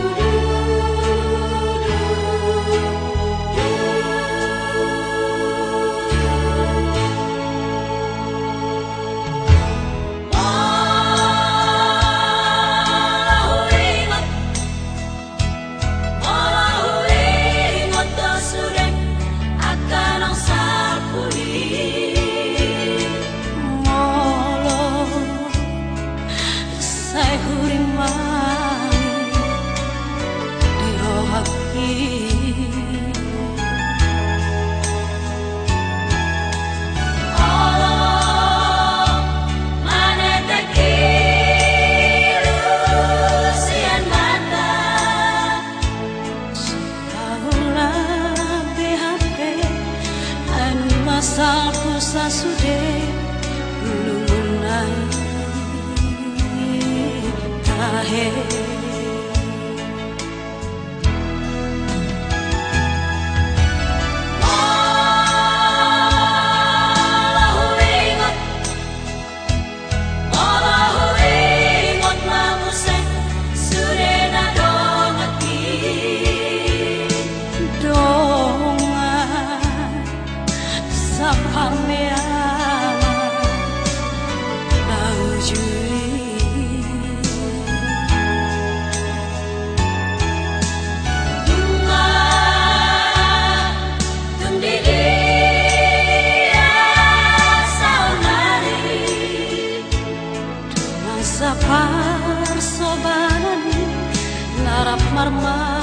Buddha. Sapu sasude lungunai tahe. harap marmar.